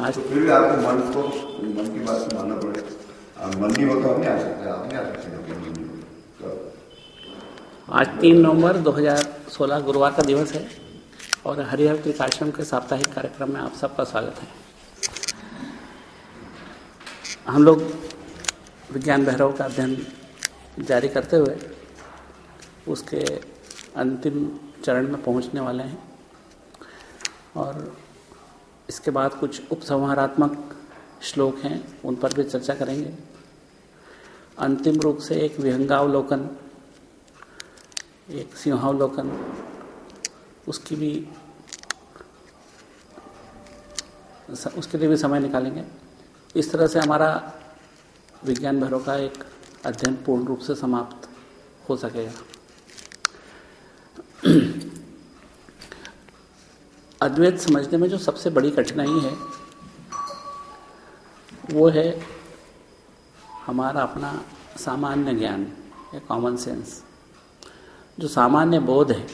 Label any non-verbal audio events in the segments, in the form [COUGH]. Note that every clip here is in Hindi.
आज तो फिर भी आपको मन को मन की बात मानना पड़ेगा। हम नहीं आ सकते आप नहीं आ सकते आज तीन नवंबर 2016 गुरुवार का दिवस है और हरिहर तीर्थ आश्रम के साप्ताहिक कार्यक्रम में आप सबका स्वागत है। हम लोग विज्ञान भैरव का अध्ययन जारी करते हुए उसके अंतिम चरण में पहुँचने वाले हैं और इसके बाद कुछ उपसंहारात्मक श्लोक हैं, उन पर भी चर्चा करेंगे। अंतिम रूप से एक विहंगावलोकन, एक सिंहावलोकन, उसकी भी उसके लिए भी समय निकालेंगे। इस तरह से हमारा विज्ञान भैरव का एक अध्ययन पूर्ण रूप से समाप्त हो सकेगा। अद्वैत समझने में जो सबसे बड़ी कठिनाई है, वो है हमारा अपना सामान्य ज्ञान, या कॉमन सेंस जो सामान्य बोध है,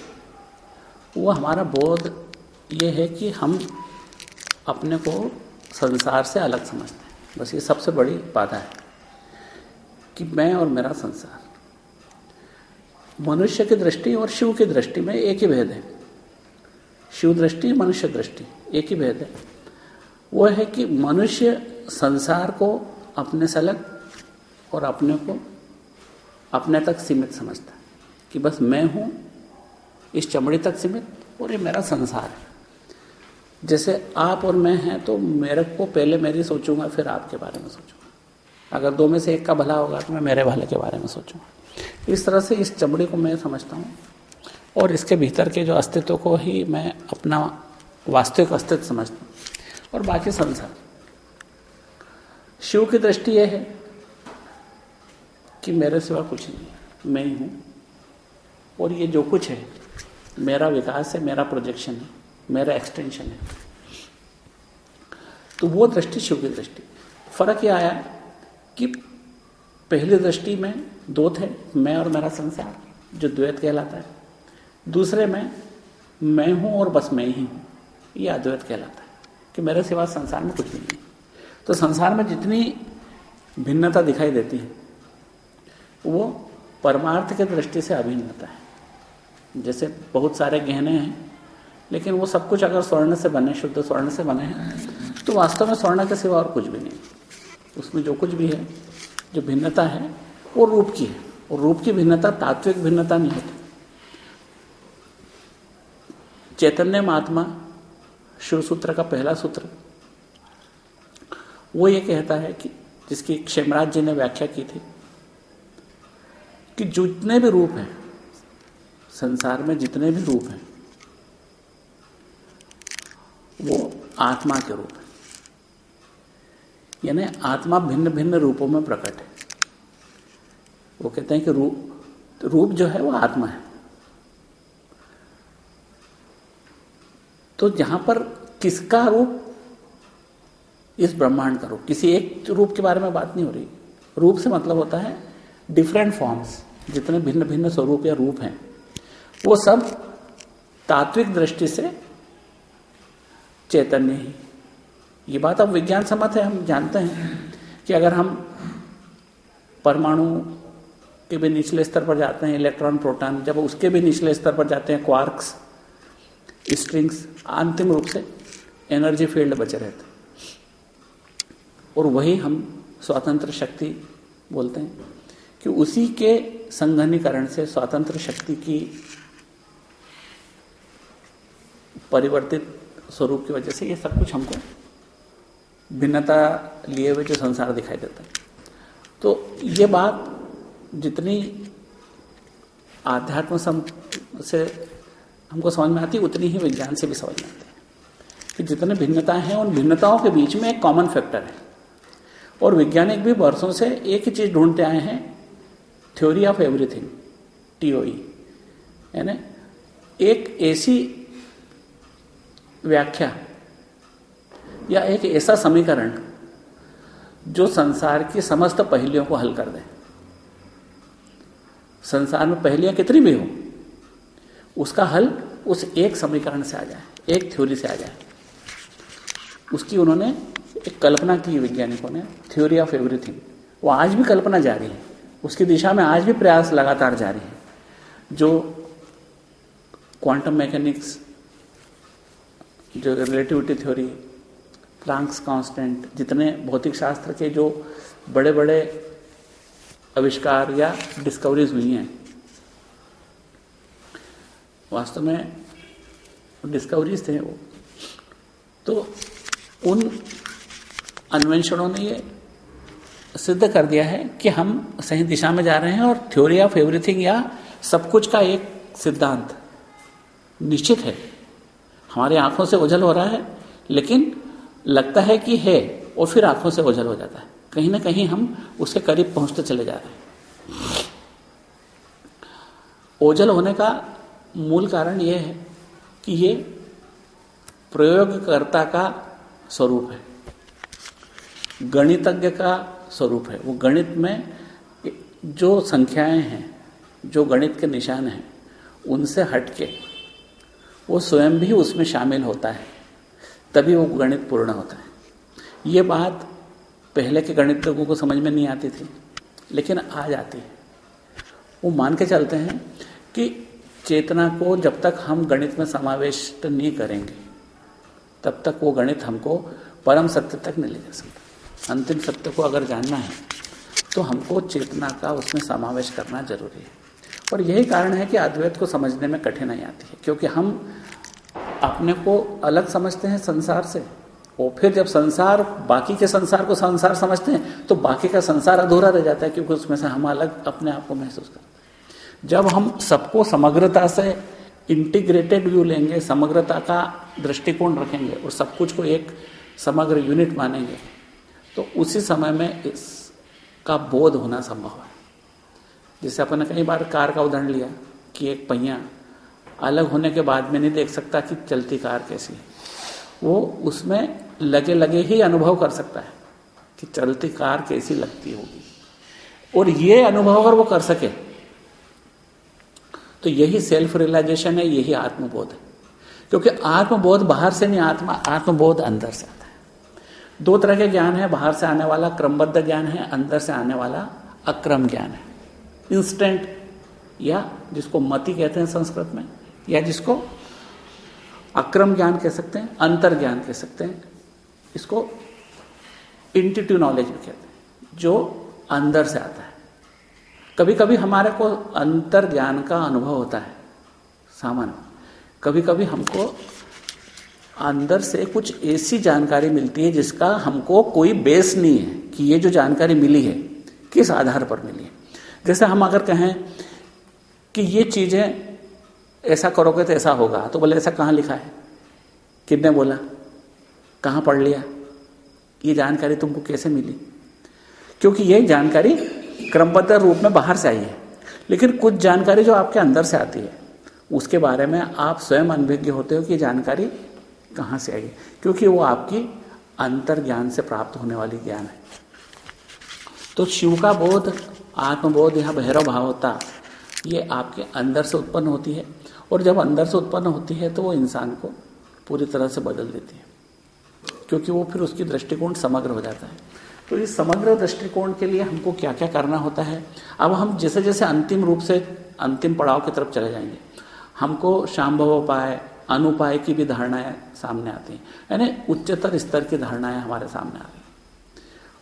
वो हमारा बोध ये है कि हम अपने को संसार से अलग समझते हैं। बस ये सबसे बड़ी बाधा है कि मैं और मेरा संसार, मनुष्य की दृष्टि और शिव की दृष्टि में एक ही भेद है। शिव दृष्टि मनुष्य दृष्टि एक ही भेद है। वो है कि मनुष्य संसार को अपने से अलग और अपने को अपने तक सीमित समझता है कि बस मैं हूँ, इस चमड़ी तक सीमित और ये मेरा संसार है। जैसे आप और मैं हैं तो मेरे को पहले मेरी सोचूँगा, फिर आपके बारे में सोचूँगा। अगर दो में से एक का भला होगा तो मैं मेरे भले के बारे में सोचूँगा। इस तरह से इस चमड़ी को मैं समझता हूँ। और इसके भीतर के जो अस्तित्व को ही मैं अपना वास्तविक अस्तित्व समझता हूँ। और बाकी संसार शिव की दृष्टि यह है कि मेरे सिवा कुछ नहीं मैं ही हूँ। और ये जो कुछ है, मेरा विकास है, मेरा प्रोजेक्शन है, मेरा एक्सटेंशन है। तो वो दृष्टि शिव की दृष्टि। फ़र्क यह आया कि पहली दृष्टि में दो थे, मैं और मेरा संसार, जो द्वैत कहलाता है। दूसरे में, मैं हूँ और बस मैं ही हूँ। ये अद्वैत कहलाता है कि मेरे सिवा संसार में कुछ नहीं तो संसार में जितनी भिन्नता दिखाई देती है, वो परमार्थ के दृष्टि से अभिन्नता है। जैसे बहुत सारे गहने हैं, लेकिन वो सब कुछ अगर स्वर्ण से बने, शुद्ध स्वर्ण से बने हैं तो वास्तव में स्वर्ण के सिवा और कुछ भी नहीं उसमें जो कुछ भी है, जो भिन्नता है, वो रूप की है। और रूप की भिन्नता, तात्विक भिन्नता नहीं होती। चैतन्य महात्मा शिव सूत्र का पहला सूत्र। वो ये कहता है कि, जिसकी क्षेमराज जी ने व्याख्या की थी, कि जितने भी रूप हैं, संसार में जितने भी रूप हैं, वो आत्मा के रूप है। यानी आत्मा भिन्न भिन्न रूपों में प्रकट है। वो कहते हैं कि रूप रूप जो है वो आत्मा है। तो जहाँ पर किसका रूप, इस ब्रह्मांड का रूप, किसी एक रूप के बारे में बात नहीं हो रही। रूप से मतलब होता है डिफरेंट फॉर्म्स जितने भिन्न भिन्न स्वरूप या रूप हैं। वो सब तात्विक दृष्टि से चैतन्य ही। ये बात अब विज्ञान सम्मत है, हम जानते हैं कि अगर हम परमाणु के भी निचले स्तर पर जाते हैं इलेक्ट्रॉन प्रोटॉन जब उसके भी निचले स्तर पर जाते हैं क्वार्क्स स्ट्रिंग्स अंतिम रूप से एनर्जी फ़ील्ड बचे रहते हैं। और वही हम स्वतंत्र शक्ति बोलते हैं कि उसी के संघनीकरण से स्वतंत्र शक्ति की परिवर्तित स्वरूप की वजह से ये सब कुछ हमको भिन्नता लिए हुए जो संसार दिखाई देता है। तो ये बात जितनी आध्यात्म से हमको समझ में आती है, उतनी ही विज्ञान से भी समझ में आती है। कि जितने भिन्नताएँ हैं, उन भिन्नताओं के बीच में एक कॉमन फैक्टर है। और वैज्ञानिक भी वर्षों से एक ही चीज़ ढूंढते आए हैं थ्योरी ऑफ़ एवरीथिंग टीओई यानी एक ऐसी व्याख्या या एक ऐसा समीकरण जो संसार की समस्त पहलियों को हल कर दे। संसार में पहलियाँ कितनी भी हो उसका हल उस एक समीकरण से आ जाए, एक थ्योरी से आ जाए। उसकी उन्होंने एक कल्पना की वैज्ञानिकों ने थ्योरी ऑफ़ एवरीथिंग वो आज भी कल्पना जारी है। उसकी दिशा में आज भी प्रयास लगातार जारी है। जो क्वांटम मैकेनिक्स जो रिलेटिविटी थ्योरी प्लांक्स कांस्टेंट जितने भौतिक शास्त्र के जो बड़े बड़े आविष्कार या डिस्कवरीज हुई हैं वास्तव में डिस्कवरीज थे वो। तो उन अन्वेषणों ने ये सिद्ध कर दिया है कि हम सही दिशा में जा रहे हैं और थ्योरी ऑफ़ एवरीथिंग या सब कुछ का एक सिद्धांत निश्चित है। हमारे आँखों से ओझल हो रहा है, लेकिन लगता है कि है और फिर आँखों से ओझल हो जाता है। कहीं ना कहीं हम उसके करीब पहुँचते चले जा रहे हैं। ओझल होने का मूल कारण यह है कि ये प्रयोगकर्ता का स्वरूप है। गणितज्ञ का स्वरूप है। वो गणित में जो संख्याएँ हैं, जो गणित के निशान हैं, उनसे हटके वो स्वयं भी उसमें शामिल होता है। तभी वो गणित पूर्ण होता है। ये बात पहले के गणितज्ञों को समझ में नहीं आती थी, लेकिन आज आती है। वो मान के चलते हैं कि चेतना को जब तक हम गणित में समावेश नहीं करेंगे, तब तक वो गणित हमको परम सत्य तक नहीं ले जा सकता। अंतिम सत्य को अगर जानना है तो हमको चेतना का उसमें समावेश करना ज़रूरी है। और यही कारण है कि अद्वैत को समझने में कठिनाई आती है, क्योंकि हम अपने को अलग समझते हैं संसार से। और फिर जब संसार, बाकी के संसार को संसार समझते हैं तो बाकी का संसार अधूरा रह जाता है, क्योंकि उसमें से हम अलग अपने आप को महसूस करते हैं। जब हम सबको समग्रता से इंटीग्रेटेड व्यू लेंगे, समग्रता का दृष्टिकोण रखेंगे और सब कुछ को एक समग्र यूनिट मानेंगे तो उसी समय में इसका बोध होना संभव है। जैसे अपन ने कई बार कार का उदाहरण लिया कि एक पहिया अलग होने के बाद में नहीं देख सकता कि चलती कार कैसी है। वो उसमें लगे लगे ही अनुभव कर सकता है कि चलती कार कैसी लगती होगी। और ये अनुभव अगर वो कर सके तो यही सेल्फ रियलाइजेशन है, यही आत्मबोध है। क्योंकि आत्मबोध बाहर से नहीं, आत्मा, आत्मबोध अंदर से आता है। दो तरह के ज्ञान है, बाहर से आने वाला क्रमबद्ध ज्ञान है, अंदर से आने वाला अक्रम ज्ञान है। इंस्टेंट, या जिसको मति कहते हैं संस्कृत में, या जिसको अक्रम ज्ञान कह सकते हैं, अंतर ज्ञान कह सकते हैं, इसको इंटिट्यू नॉलेज भी कहते हैं, जो अंदर से आता है। कभी कभी हमारे को अंतर ज्ञान का अनुभव होता है, सामान्य। कभी कभी हमको अंदर से कुछ ऐसी जानकारी मिलती है जिसका हमको कोई बेस नहीं है कि ये जो जानकारी मिली है, किस आधार पर मिली है। जैसे हम अगर कहें कि ये चीज़ें ऐसा करोगे तो ऐसा होगा तो बोले, ऐसा कहाँ लिखा है? कितने बोला? कहाँ पढ़ लिया? ये जानकारी तुमको कैसे मिली? क्योंकि ये जानकारी क्रमबद्ध रूप में बाहर से आई है। लेकिन कुछ जानकारी जो आपके अंदर से आती है, उसके बारे में आप स्वयं अनभिज्ञ होते हो कि जानकारी कहाँ से आई क्योंकि वो आपकी अंतर ज्ञान से प्राप्त होने वाली ज्ञान है। तो शिव का बोध आत्मबोध या भैरव भावता ये आपके अंदर से उत्पन्न होती है। और जब अंदर से उत्पन्न होती है तो वो इंसान को पूरी तरह से बदल देती है। क्योंकि वो फिर उसकी दृष्टिकोण समग्र हो जाता है। तो इस समग्र दृष्टिकोण के लिए हमको क्या क्या करना होता है? अब हम जैसे जैसे अंतिम रूप से अंतिम पड़ाव की तरफ़ चले जाएँगे, हमको शाम्भव उपाय अनुपाय की भी धारणाएँ सामने आती हैं। यानी उच्चतर स्तर की धारणाएँ हमारे सामने आ रही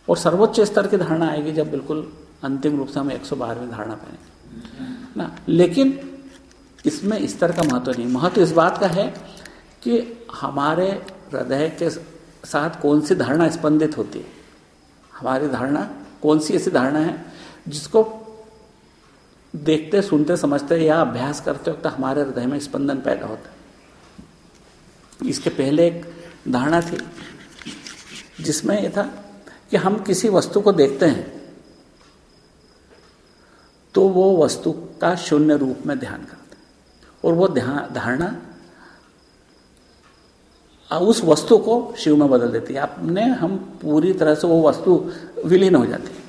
और सर्वोच्च स्तर की धारणा आएगी जब बिल्कुल अंतिम रूप से हम एक सौ बारहवीं धारणा पाएँगे ना, लेकिन इसमें स्तर का महत्व नहीं। महत्व इस बात का है कि हमारे हृदय के साथ कौन सी धारणा स्पंदित होती है? हमारी धारणा, कौन सी ऐसी धारणा है, जिसको देखते, सुनते, समझते या अभ्यास करते वक्त हमारे हृदय में स्पंदन पैदा होता है। इसके पहले एक धारणा थी, जिसमें यह था कि हम किसी वस्तु को देखते हैं तो वो वस्तु का शून्य रूप में ध्यान करते हैं। और वो ध्यान धारणा उस वस्तु को शिव में बदल देती है। आपने, हम पूरी तरह से वो वस्तु विलीन हो जाती है।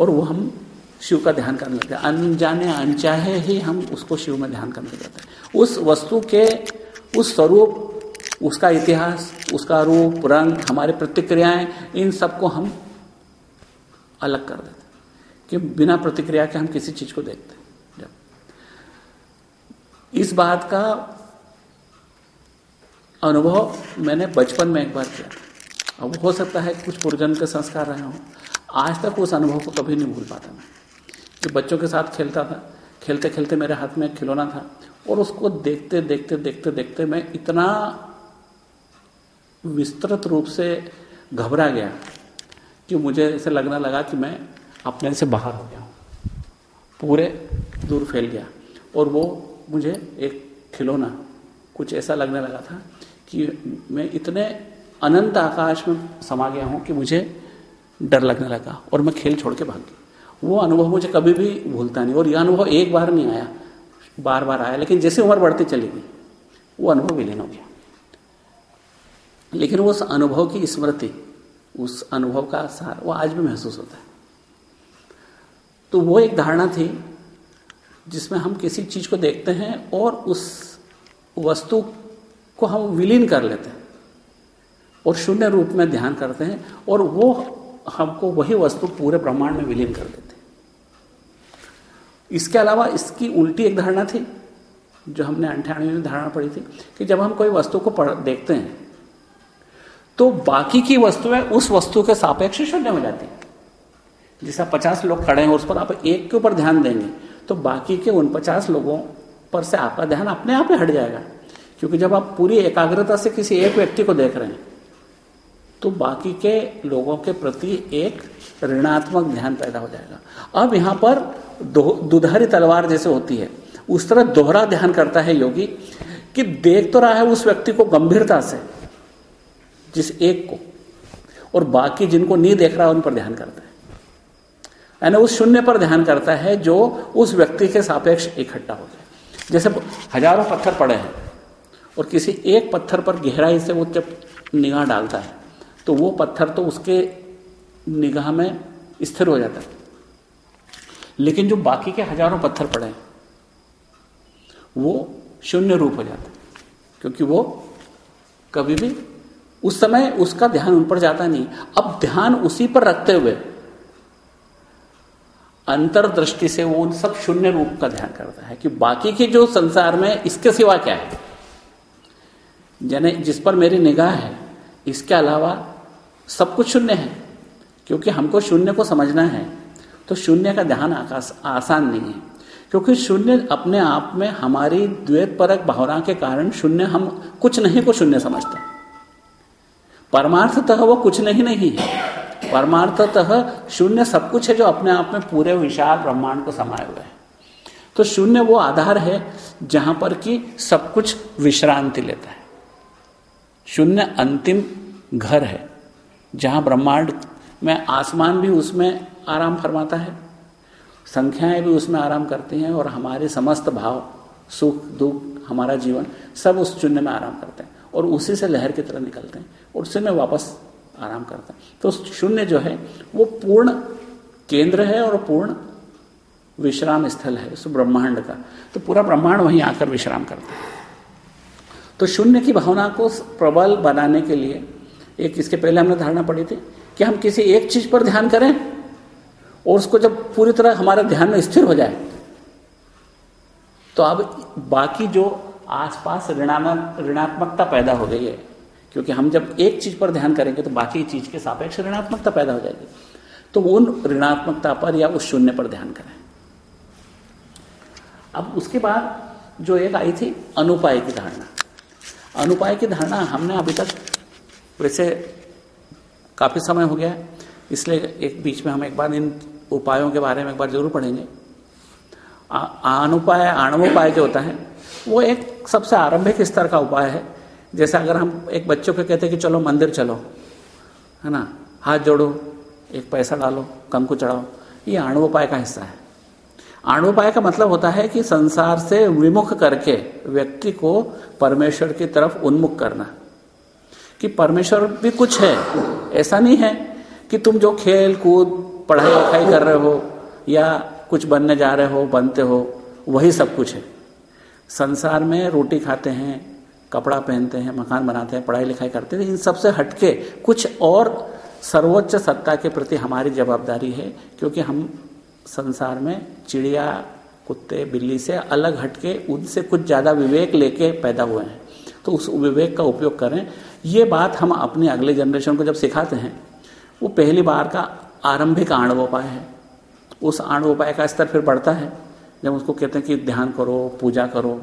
और वो हम शिव का ध्यान करने लगते हैं। अनजाने अनचाहे ही हम उसको शिव में ध्यान करने लगते हैं। उस वस्तु के, उस स्वरूप, उसका इतिहास, उसका रूप, रंग, हमारे प्रतिक्रियाएँ, इन सबको हम अलग कर देते कि बिना प्रतिक्रिया के हम किसी चीज़ को देखते जब इस बात का अनुभव मैंने बचपन में एक बार किया। अब हो सकता है कुछ पुरजन के संस्कार रहे हों। आज तक उस अनुभव को कभी नहीं भूल पाता मैं। कि बच्चों के साथ खेलता था खेलते खेलते मेरे हाथ में खिलौना था और उसको देखते देखते देखते देखते मैं इतना विस्तृत रूप से घबरा गया कि मुझे ऐसे लगने लगा कि मैं अपने से बाहर हो गया हूँ। पूरे दूर फैल गया और वो मुझे एक खिलौना कुछ ऐसा लगने लगा था कि मैं इतने अनंत आकाश में समा गया हूँ कि मुझे डर लगने लगा और मैं खेल छोड़ के भाग गया। वो अनुभव मुझे कभी भी भूलता नहीं और यह अनुभव एक बार नहीं आया बार बार आया, लेकिन जैसे उम्र बढ़ती चली गई, वो अनुभव विलीन हो गया। लेकिन उस अनुभव की स्मृति, उस अनुभव का सार वो आज भी महसूस होता है। तो वो एक धारणा थी जिसमें हम किसी चीज़ को देखते हैं और उस वस्तु को हम विलीन कर लेते हैं और शून्य रूप में ध्यान करते हैं और वो हमको वही वस्तु पूरे ब्रह्मांड में विलीन कर देते इसके अलावा इसकी उल्टी एक धारणा थी, जो हमने अंठानवे में धारणा पड़ी थी, कि जब हम कोई वस्तु को पढ़, देखते हैं तो बाकी की वस्तुएँ उस वस्तु के सापेक्ष शून्य हो जाती है। जैसा पचास लोग खड़े हैं, उस पर आप एक के ऊपर ध्यान देंगे तो बाकी के उन पचास लोगों पर से आपका ध्यान अपने आप ही हट जाएगा। क्योंकि जब आप पूरी एकाग्रता से किसी एक व्यक्ति को देख रहे हैं तो बाकी के लोगों के प्रति एक ऋणात्मक ध्यान पैदा हो जाएगा। अब यहाँ पर दुधारी तलवार जैसे होती है, उस तरह दोहरा ध्यान करता है योगी कि देख तो रहा है उस व्यक्ति को गंभीरता से, जिस एक को, और बाकी जिनको नहीं देख रहा उन पर ध्यान करता है। यानी उस शून्य पर ध्यान करता है जो उस व्यक्ति के सापेक्ष इकट्ठा हो जाए। जैसे हज़ारों पत्थर पड़े हैं और किसी एक पत्थर पर गहराई से वो जब निगाह डालता है तो वो पत्थर तो उसके निगाह में स्थिर हो जाता है। लेकिन जो बाकी के हज़ारों पत्थर पड़े हैं, वो शून्य रूप हो जाता है, क्योंकि वो कभी भी उस समय उसका ध्यान उन पर जाता नहीं। अब ध्यान उसी पर रखते हुए अंतरदृष्टि से वो उन सब शून्य रूप का ध्यान करता है कि बाकी के जो संसार में इसके सिवा क्या है? जने जिस पर मेरी निगाह है, इसके अलावा सब कुछ शून्य है, क्योंकि हमको शून्य को समझना है। तो शून्य का ध्यान आसान नहीं है, क्योंकि शून्य अपने आप में हमारी द्वैत परक भावना के कारण शून्य हम कुछ नहीं को शून्य समझते। परमार्थतः वो कुछ नहीं नहीं है। परमार्थतः शून्य सब कुछ है जो अपने आप में पूरे विशाल ब्रह्मांड को समाये हुए है। तो शून्य वो आधार है जहाँ पर कि सब कुछ विश्रांति लेता है। शून्य अंतिम घर है, जहाँ ब्रह्मांड में आसमान भी उसमें आराम फरमाता है, संख्याएँ भी उसमें आराम करती हैं और हमारे समस्त भाव, सुख, दुख, हमारा जीवन सब उस शून्य में आराम करते हैं और उसी से लहर की तरह निकलते हैं और उसी में वापस आराम करते हैं। तो शून्य जो है, वो पूर्ण केंद्र है और पूर्ण विश्राम स्थल है उस ब्रह्मांड का। तो पूरा ब्रह्मांड वहीं आकर विश्राम करता है। तो शून्य की भावना को प्रबल बनाने के लिए एक इसके पहले हमने धारणा पड़ी थी कि हम किसी एक चीज़ पर ध्यान करें और उसको जब पूरी तरह हमारे ध्यान में स्थिर हो जाए तो अब बाकी जो आसपास ऋणात्मक, ऋणात्मकता पैदा हो गई है, क्योंकि हम जब एक चीज़ पर ध्यान करेंगे तो बाकी चीज़ के सापेक्ष ऋणात्मकता पैदा हो जाएगी। तो उन ऋणात्मकता पर या उस शून्य पर ध्यान करें। अब उसके बाद जो एक आई थी अनुपाय की धारणा। अनुपाय की धारणा हमने अभी तक वैसे काफ़ी समय हो गया है, इसलिए एक बीच में हम एक बार इन उपायों के बारे में एक बार ज़रूर पढ़ेंगे। अनुपाय, आणवोपाय जो होता है, वो एक सबसे आरंभिक स्तर का उपाय है। जैसे अगर हम एक बच्चों को कहते हैं कि चलो मंदिर चलो, है ना? हाथ जोड़ो, एक पैसा डालो कम को चढ़ाओ, ये आणवोपाय का हिस्सा है। आणवोपाय का मतलब होता है कि संसार से विमुख करके व्यक्ति को परमेश्वर की तरफ़ उन्मुख करना। कि परमेश्वर भी कुछ है, ऐसा नहीं है कि तुम जो खेल कूद पढ़ाई लिखाई कर रहे हो या कुछ बनने जा रहे हो, बनते हो, वही सब कुछ है। संसार में रोटी खाते हैं, कपड़ा पहनते हैं, मकान बनाते हैं, पढ़ाई लिखाई करते हैं, इन सबसे हटके कुछ और सर्वोच्च सत्ता के प्रति हमारी जवाबदारी है, क्योंकि हम संसार में चिड़िया, कुत्ते, बिल्ली से अलग हटके उनसे कुछ ज़्यादा विवेक लेके पैदा हुए हैं। तो उस विवेक का उपयोग करें। ये बात हम अपने अगले जनरेशन को जब सिखाते हैं, वो पहली बार का आरंभिक आणवोपाय है। उस आणवोपाय का स्तर फिर बढ़ता है। जब उसको कहते हैं कि ध्यान करो, पूजा करो,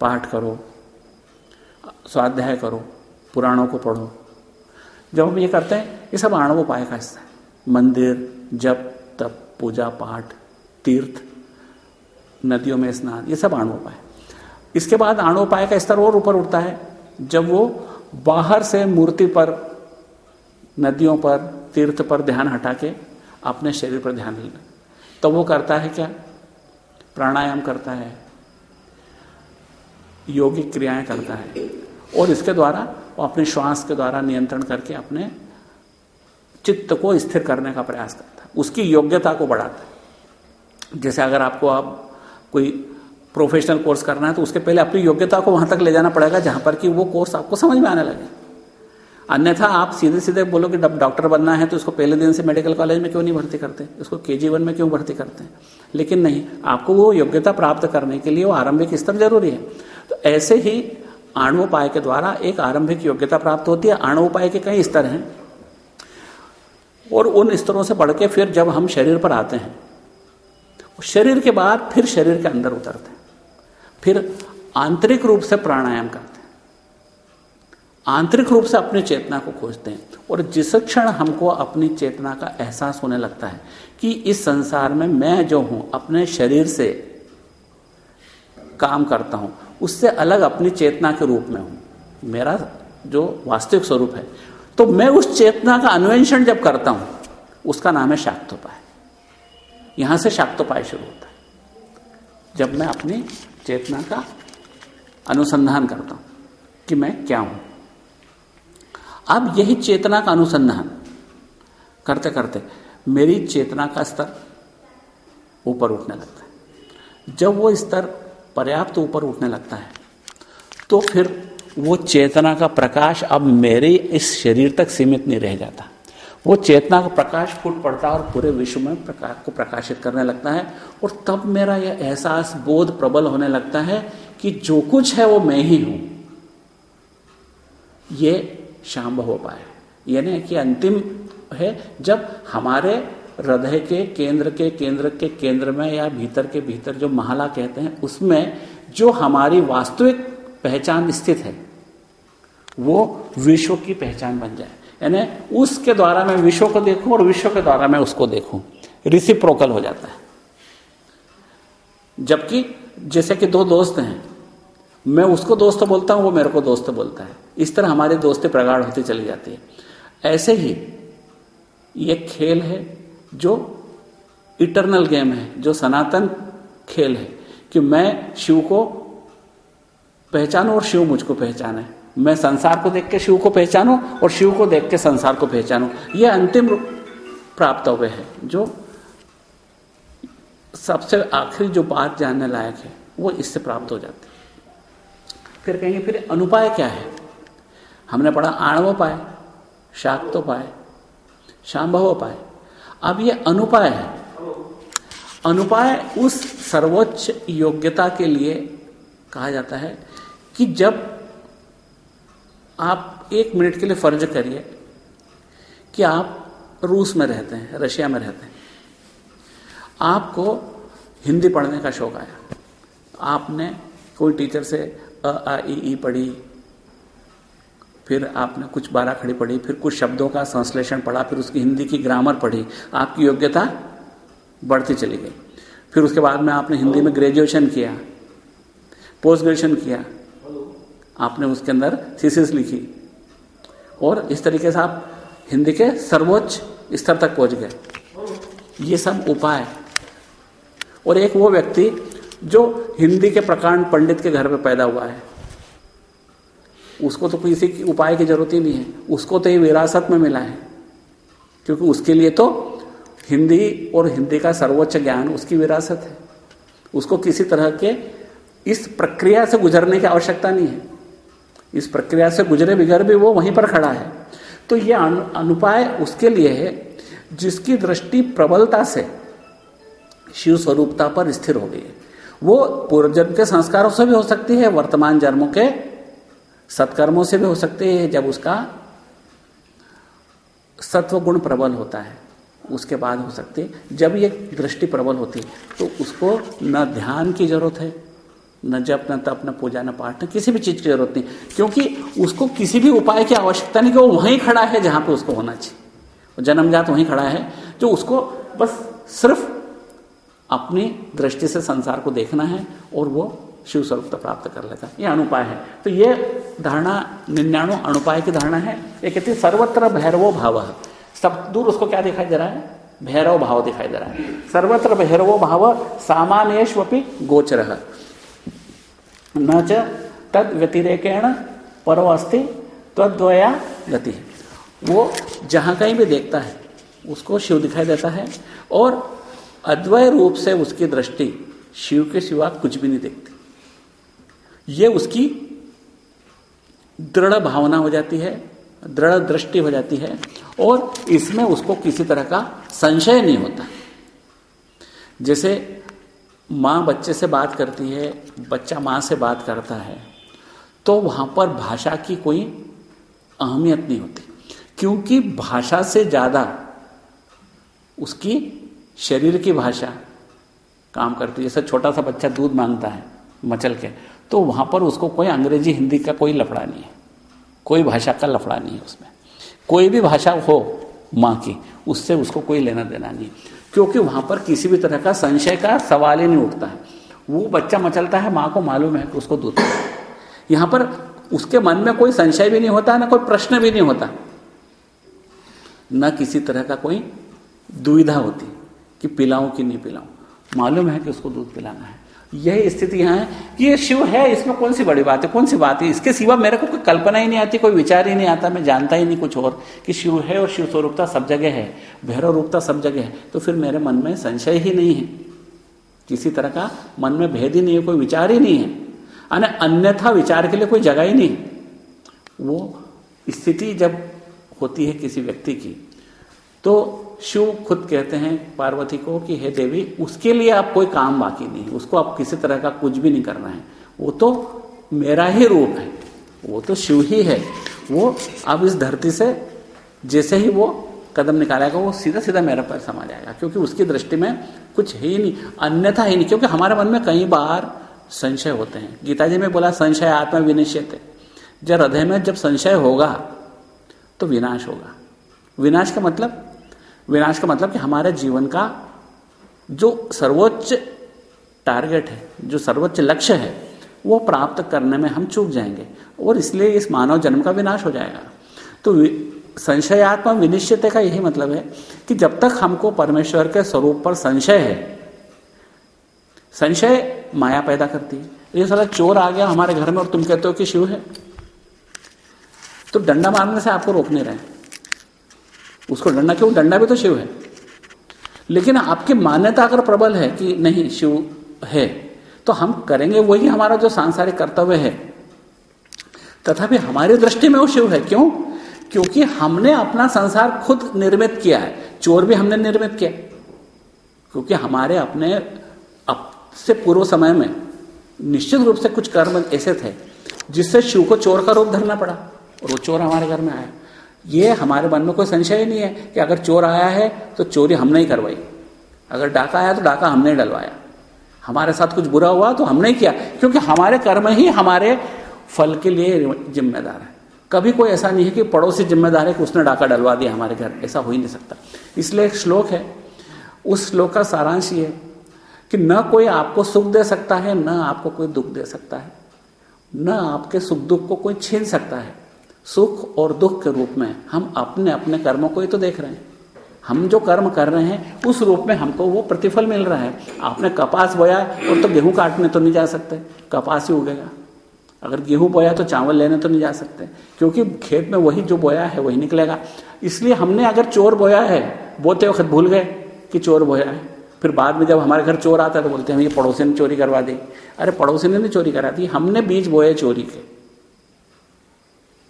पाठ करो, स्वाध्याय करो, पुराणों को पढ़ो। जब हम ये करते हैं, ये सब आणवोपाय का हिस्सा है। मंदिर, जप, तप पूजा पाठ, तीर्थ, नदियों में स्नान, ये सब आणुपाय इसके बाद आणुपाय का स्तर और ऊपर उठता है। जब वो बाहर से मूर्ति पर, नदियों पर, तीर्थ पर ध्यान हटा के अपने शरीर पर ध्यान लेना तो वो करता है क्या? प्राणायाम करता है। योगिक क्रियाएँ करता है। और इसके द्वारा, वो अपने श्वास के द्वारा नियंत्रण करके अपने चित्त को स्थिर करने का प्रयास करता है। उसकी योग्यता को बढ़ाता है। जैसे अगर आपको आप कोई प्रोफेशनल कोर्स करना है तो उसके पहले अपनी योग्यता को वहाँ तक ले जाना पड़ेगा, जहाँ पर कि वो कोर्स आपको समझ में आने लगे। अन्यथा आप सीधे सीधे बोलो कि डॉक्टर बनना है तो उसको पहले दिन से मेडिकल कॉलेज में क्यों नहीं भर्ती करते? उसको के जी वन में क्यों भर्ती करते हैं? लेकिन नहीं, आपको वो योग्यता प्राप्त करने के लिए वो आरंभिक स्तर ज़रूरी है। तो ऐसे ही आणुपाय के द्वारा एक आरंभिक योग्यता प्राप्त होती है। आणुपाय के कई स्तर हैं। और उन स्तरों से बढ़ के फिर जब हम शरीर पर आते हैं शरीर के बाद फिर शरीर के अंदर उतरते हैं। फिर आंतरिक रूप से प्राणायाम करते हैं। आंतरिक रूप से अपनी चेतना को खोजते हैं और जिस क्षण हमको अपनी चेतना का एहसास होने लगता है कि इस संसार में मैं जो हूँ, अपने शरीर से काम करता हूँ, उससे अलग अपनी चेतना के रूप में हूँ। मेरा जो वास्तविक स्वरूप है तो मैं उस चेतना का अन्वेषण जब करता हूँ, उसका नाम है शाक्तोपाय। यहाँ से शाक्तोपाय शुरू होता है। जब मैं अपनी चेतना का अनुसंधान करता हूँ कि मैं क्या हूँ। अब यही चेतना का अनुसंधान करते करते मेरी चेतना का स्तर ऊपर उठने लगता है। जब वो स्तर पर्याप्त ऊपर उठने लगता है तो फिर वो चेतना का प्रकाश अब मेरे इस शरीर तक सीमित नहीं रह जाता। वो चेतना का प्रकाश फूट पड़ता है और पूरे विश्व में प्रकाश को प्रकाशित करने लगता है और तब मेरा यह एहसास बोध प्रबल होने लगता है कि जो कुछ है वो मैं ही हूँ। ये शाम हो। पाए यानी कि अंतिम है, जब हमारे हृदय के केंद्र के केंद्र के केंद्र में या भीतर के भीतर जो महला कहते हैं, उसमें जो हमारी वास्तविक पहचान स्थित है वो विश्व की पहचान बन जाए। यानी उसके द्वारा मैं विश्व को देखूँ और विश्व के द्वारा मैं उसको देखूँ। रिसिप्रोकल हो जाता है। जबकि जैसे कि दो दोस्त हैं, मैं उसको दोस्त बोलता हूँ, वो मेरे को दोस्त बोलता है। इस तरह हमारी दोस्ती प्रगाढ़ होती चली जाती है। ऐसे ही ये खेल है जो इटरनल गेम है, जो सनातन खेल है कि मैं शिव को पहचानू और शिव मुझको पहचाने। मैं संसार को देख के शिव को पहचानू और शिव को देख के संसार को पहचानू। यह अंतिम प्राप्त हुए है, जो सबसे आखिरी जो बात जानने लायक है, वो इससे प्राप्त हो जाती है। फिर कहेंगे, फिर अनुपाय क्या है? हमने पढ़ा आणवोपाय, शाक्तोपाय शाम्भवोपाय अब ये अनुपाय है। अनुपाय उस सर्वोच्च योग्यता के लिए कहा जाता है कि जब आप एक मिनट के लिए फ़र्ज़ करिए कि आप रूस में रहते हैं, रशिया में रहते हैं। आपको हिंदी पढ़ने का शौक आया। आपने कोई टीचर से अ आ ई ई पढ़ी, फिर आपने कुछ बारह खड़ी पढ़ी, फिर कुछ शब्दों का संश्लेषण पढ़ा, फिर उसकी हिंदी की ग्रामर पढ़ी, आपकी योग्यता बढ़ती चली गई। फिर उसके बाद में आपने हिंदी में ग्रेजुएशन किया, पोस्ट ग्रेजुएशन किया। आपने उसके अंदर थीसिस लिखी। और इस तरीके से आप हिंदी के सर्वोच्च स्तर तक पहुँच गए। ये सब उपाय। और एक वो व्यक्ति जो हिंदी के प्रकांड पंडित के घर में पैदा हुआ है। उसको तो किसी की उपाय की ज़रूरत ही नहीं है। उसको तो ये विरासत में मिला है। क्योंकि उसके लिए तो हिंदी और हिंदी का सर्वोच्च ज्ञान उसकी विरासत है। उसको किसी तरह के इस प्रक्रिया से गुजरने की आवश्यकता नहीं है। इस प्रक्रिया से गुजरे बिगर भी, वो वहीं पर खड़ा है। तो ये अनुपाय उसके लिए है, जिसकी दृष्टि प्रबलता से शिव स्वरूपता पर स्थिर हो गई है। वो पूर्व जन्म के संस्कारों से भी हो सकती है, वर्तमान जन्मों के सत्कर्मों से भी हो सकती है, जब उसका सत्व गुण प्रबल होता है, उसके बाद हो सकती है। जब ये दृष्टि प्रबल होती है तो उसको न ध्यान की ज़रूरत है न जप, न तप, न पूजा, न पाठ, न किसी भी चीज़ की ज़रूरत नहीं। क्योंकि उसको किसी भी उपाय की आवश्यकता नहीं कि वो वहीं खड़ा है जहाँ पे उसको होना चाहिए। जन्मजात वहीं खड़ा है, जो उसको बस सिर्फ़ अपनी दृष्टि से संसार को देखना है और वो शिव स्वरूपता प्राप्त कर लेता है। ये अनुपाय है। तो ये धारणा, निन्याणु अनुपाय की धारणा है। ये कहती सर्वत्र भैरवो भाव। सब दूर उसको क्या दिखाई दे रहा है? भैरव भाव दिखाई दे रहा है। सर्वत्र भैरवो भाव सामान्येष्वपि गोचर। न च तद व्यतिरेकेण परो अस्थि तद्वया गति। वो जहाँ कहीं भी देखता है, उसको शिव दिखाई देता है, और अद्वय रूप से उसकी दृष्टि शिव के सिवा कुछ भी नहीं देखती। ये उसकी दृढ़ भावना हो जाती है, दृढ़ दृष्टि हो जाती है, और इसमें उसको किसी तरह का संशय नहीं होता। जैसे माँ बच्चे से बात करती है, बच्चा माँ से बात करता है तो वहाँ पर भाषा की कोई अहमियत नहीं होती। क्योंकि भाषा से ज़्यादा उसकी शरीर की भाषा काम करती है। जैसे छोटा सा बच्चा दूध माँगता है, मचल के तो वहाँ पर उसको कोई अंग्रेज़ी, हिंदी का कोई लफड़ा नहीं है। कोई भाषा का लफड़ा नहीं है उसमें। कोई भी भाषा हो माँ की, उससे उसको कोई लेना देना नहीं। क्योंकि वहाँ पर किसी भी तरह का संशय का सवाल ही नहीं उठता है। वो बच्चा मचलता है, माँ को मालूम है कि उसको दूध यहाँ पर उसके मन में कोई संशय भी नहीं होता, ना कोई प्रश्न भी नहीं होता। न किसी तरह का कोई दुविधा होती कि पिलाऊं कि नहीं पिलाऊं। मालूम है कि उसको दूध पिलाना है। यही स्थिति यहाँ है। कि ये शिव है, इसमें कौन सी बड़ी बात है? कौन सी बात है? इसके सिवा मेरे को कोई कल्पना ही नहीं आती, कोई विचार ही नहीं आता, मैं जानता ही नहीं कुछ और कि शिव है और शिव स्वरूपता सब जगह है, भैरव रूपता सब जगह है। तो फिर मेरे मन में संशय ही नहीं है। किसी तरह का मन में भेद ही नहीं है, कोई विचार ही नहीं है। अने, अन्यथा विचार के लिए कोई जगह ही नहीं। वो स्थिति जब होती है किसी व्यक्ति की तो शिव खुद कहते हैं पार्वती को कि, हे देवी, उसके लिए आप कोई काम बाकी नहीं उसको आप किसी तरह का कुछ भी नहीं करना है। वो तो मेरा ही रूप है। वो तो शिव ही है। वो अब इस धरती से जैसे ही वो कदम निकालेगा, वो सीधा सीधा मेरे पर समा जाएगा, क्योंकि उसकी दृष्टि में कुछ है नहीं, अन्यथा ही नहीं। क्योंकि हमारे मन में कई बार संशय होते हैं। गीता जी में बोला, संशय आत्मा विनिश्चित जब हृदय में जब संशय होगा तो विनाश होगा। विनाश का मतलब विनाश का मतलब कि हमारे जीवन का जो सर्वोच्च टारगेट है, जो सर्वोच्च लक्ष्य है, वो प्राप्त करने में हम चूक जाएँगे और इसलिए इस मानव जन्म का विनाश हो जाएगा। तो संशयात्मा विनिश्चित का यही मतलब है कि जब तक हमको परमेश्वर के स्वरूप पर संशय है, संशय माया पैदा करती है। ये साला चोर आ गया हमारे घर में और तुम कहते हो कि शिव है। तो डंडा मारने से आपको रोक नहीं रहे उसको डंडा क्यों? डंडा भी तो शिव है। लेकिन आपकी मान्यता अगर प्रबल है कि नहीं, शिव है तो हम करेंगे वही हमारा जो सांसारिक कर्तव्य है। तथापि हमारी दृष्टि में वो शिव है। क्यों? क्योंकि हमने अपना संसार खुद निर्मित किया है। चोर भी हमने निर्मित किया। क्योंकि हमारे अपने अप से पूर्व समय में निश्चित रूप से कुछ कर्म ऐसे थे, जिससे शिव को चोर का रूप धरना पड़ा। और वो चोर हमारे घर में आया। ये हमारे मन में कोई संशय नहीं है कि अगर चोर आया है तो चोरी हमने ही करवाई। अगर डाका आया तो डाका हमने ही डलवाया। हमारे साथ कुछ बुरा हुआ तो हमने ही किया, क्योंकि हमारे कर्म ही हमारे फल के लिए जिम्मेदार है। कभी कोई ऐसा नहीं है कि पड़ोसी जिम्मेदार है कि उसने डाका डलवा दिया हमारे घर। ऐसा हो ही नहीं सकता। इसलिए एक श्लोक है। उस श्लोक का सारांश ये कि न कोई आपको सुख दे सकता है, न आपको कोई दुख दे सकता है। न आपके सुख दुख को कोई छीन सकता है। सुख और दुख के रूप में हम अपने अपने कर्मों को ही तो देख रहे हैं। हम जो कर्म कर रहे हैं, उस रूप में हमको वो प्रतिफल मिल रहा है। आपने कपास बोया और तो गेहूँ काटने तो नहीं जा सकते। कपास ही उगेगा। अगर गेहूँ बोया तो चावल लेने तो नहीं जा सकते। क्योंकि खेत में वही जो बोया है, वही निकलेगा। इसलिए हमने अगर चोर बोया है, बोते वक्त भूल गए कि चोर बोया है। फिर बाद में जब हमारे घर चोर आता है तो बोलते हैं ये पड़ोसी ने चोरी करवा दी। अरे, पड़ोसी ने नहीं चोरी करा दी। हमने बीज बोए चोरी के।